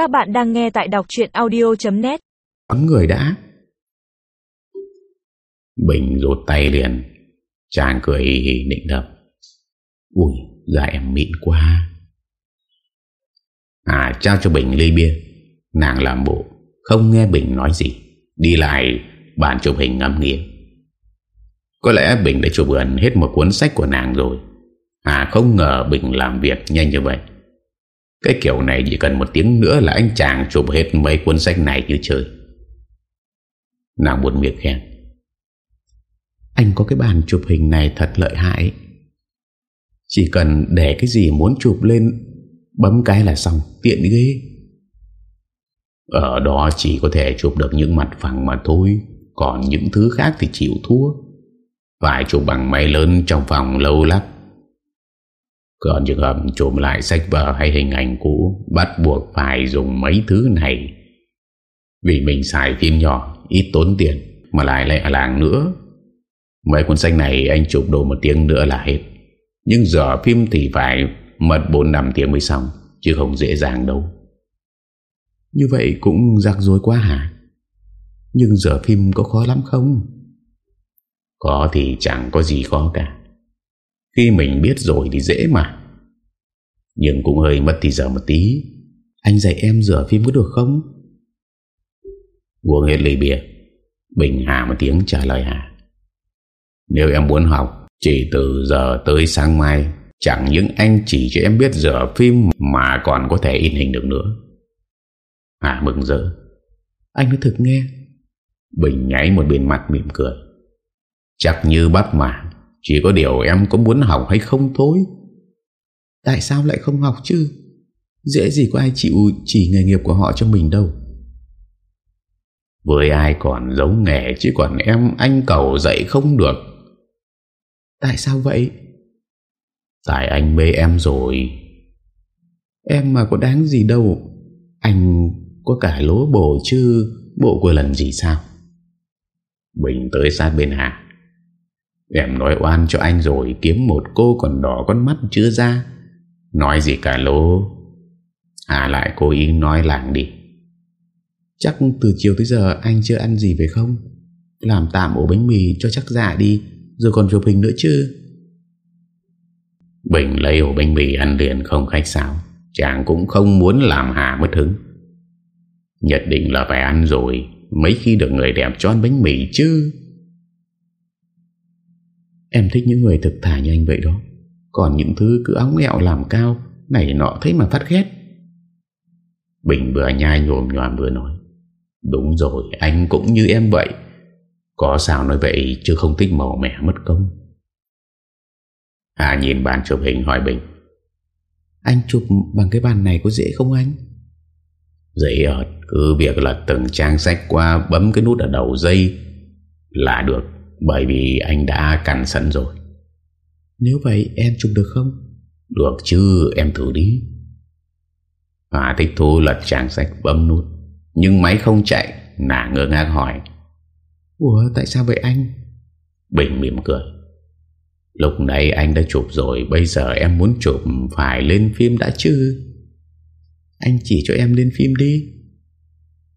Các bạn đang nghe tại đọc chuyện audio.net Bắn người đã. Bình rút tay liền. Chàng cười hì hì định đập Ui da em mịn quá. À trao cho Bình ly bia. Nàng làm bộ, Không nghe Bình nói gì. Đi lại, bàn chụp hình ngắm nghĩa Có lẽ Bình đã chụp gần hết một cuốn sách của nàng rồi. À không ngờ Bình làm việc nhanh như vậy. Cái kiểu này chỉ cần một tiếng nữa là anh chàng chụp hết mấy cuốn sách này như chơi Nàng buồn miệng khen. Anh có cái bàn chụp hình này thật lợi hại. Chỉ cần để cái gì muốn chụp lên, Bấm cái là xong, Tiện ghê. Ở đó chỉ có thể chụp được những mặt phẳng mà thôi, Còn những thứ khác thì chịu thua. Phải chụp bằng máy lớn trong phòng lâu lắm còn trường hợp trộm lại sách vở hay hình ảnh cũ, Bắt buộc phải dùng mấy thứ này. Vì mình xài phim nhỏ, Ít tốn tiền, Mà lại lại làng nữa. Mấy cuốn sách này anh chụp đồ một tiếng nữa là hết. Nhưng giờ phim thì phải Mất 4 năm tiếng mới xong, Chứ không dễ dàng đâu. Như vậy cũng rắc rối quá hả? Nhưng giờ phim có khó lắm không? Có thì chẳng có gì khó cả khi mình biết rồi thì dễ mà. Nhưng cũng hơi mất thì giờ một tí. Anh dạy em rửa phim có được không? Uống hết ly bia. Bình Hà một tiếng trả lời Hà Nếu em muốn học, Chỉ từ giờ tới sáng mai, Chẳng những anh chỉ cho em biết rửa phim Mà còn có thể in hình được nữa. Hà mừng rỡ. Anh nói thực nghe. Bình nháy một bên mặt mỉm cười. Chắc như bắt mà chỉ có điều em có muốn học hay không thôi. Tại sao lại không học chứ? Dễ gì có ai chịu chỉ nghề nghiệp của họ cho mình đâu. Với ai còn giống nghề Chứ còn em anh cầu dạy không được. Tại sao vậy? Tại anh mê em rồi. Em mà có đáng gì đâu. Anh có cả lố bổ chứ Bộ của lần gì sao? Bình tới sát bên Hà Em nói oan cho anh rồi, Kiếm một cô còn đỏ con mắt chưa ra. Nói gì cả lố À lại cố ý nói làng đi. Chắc từ chiều tới giờ Anh chưa ăn gì phải không? Làm tạm ổ bánh mì cho chắc dạ đi, Rồi còn chụp hình nữa chứ. Bình lấy ổ bánh mì ăn liền không khách sao Chàng cũng không muốn làm Hà mất hứng. Nhất định là phải ăn rồi, Mấy khi được người đẹp cho ăn bánh mì chứ. Em thích những người thực thà như anh vậy đó. Còn những thứ cứ óng ẹo làm cao, Này nọ thấy mà phát ghét. Bình vừa nhai nhồm nhòm vừa nói, Đúng rồi, anh cũng như em vậy. Có sao nói vậy chứ không thích màu mẻ mất công. Hà nhìn bàn chụp hình hỏi Bình, Anh chụp bằng cái bàn này có dễ không anh? Dễ ợt Cứ việc là từng trang sách qua Bấm cái nút ở đầu dây Là được bởi vì anh đã cằn sẵn rồi. Nếu vậy em chụp được không? Được chứ em thử đi. Hà thích thú lật trang sách bấm nút. Nhưng máy không chạy Nàng ngơ ngác hỏi. Ủa tại sao vậy anh? Bình mỉm cười. Lúc nãy anh đã chụp rồi Bây giờ em muốn chụp Phải lên phim đã chứ? Anh chỉ cho em lên phim đi.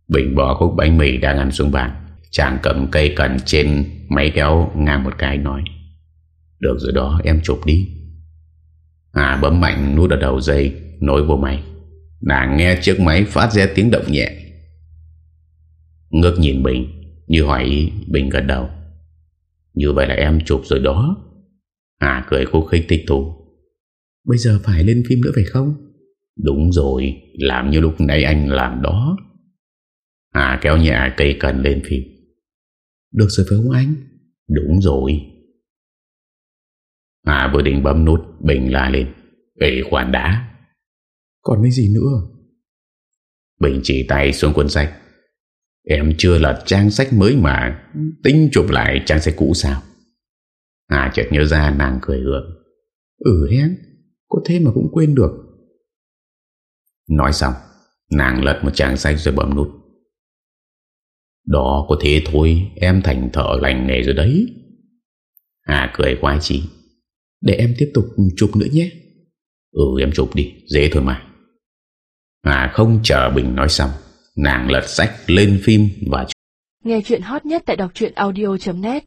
Bình bỏ khúc bánh mì đang ăn xuống bàn Chàng cầm cây cần trên máy kéo ngang một cái, nói, Được rồi đó, em chụp đi. Hà bấm mạnh nút ở đầu dây, Nối vô máy. Nàng nghe chiếc máy phát ra tiếng động nhẹ. Ngước nhìn Bình, Như hỏi ý Bình gật đầu, Như vậy là em chụp rồi đó. Hà cười khúc khích thích thú Bây giờ phải lên phim nữa phải không? Đúng rồi, Làm như lúc nãy anh làm đó. Hà kéo nhẹ cây cần lên phim được rồi phải không anh? Đúng rồi. À vừa định bấm nút Bình la lên. Ê khoản đá Còn mấy gì nữa? Bình chỉ tay xuống cuốn sách. Em chưa lật trang sách mới mà. Tính chụp lại trang sách cũ sao? À chợt nhớ ra nàng cười gượng. Ừ hén Có thế mà cũng quên được. Nói xong Nàng lật một trang sách rồi bấm nút đó có thế thôi, Em thành thợ lành nghề rồi đấy. Hà cười quái chị Để em tiếp tục chụp nữa nhé. Ừ em chụp đi, Dễ thôi mà. Hà không, chờ Bình nói xong, Nàng lật sách lên phim và Nghe chuyện hot nhất tại đọc audio.net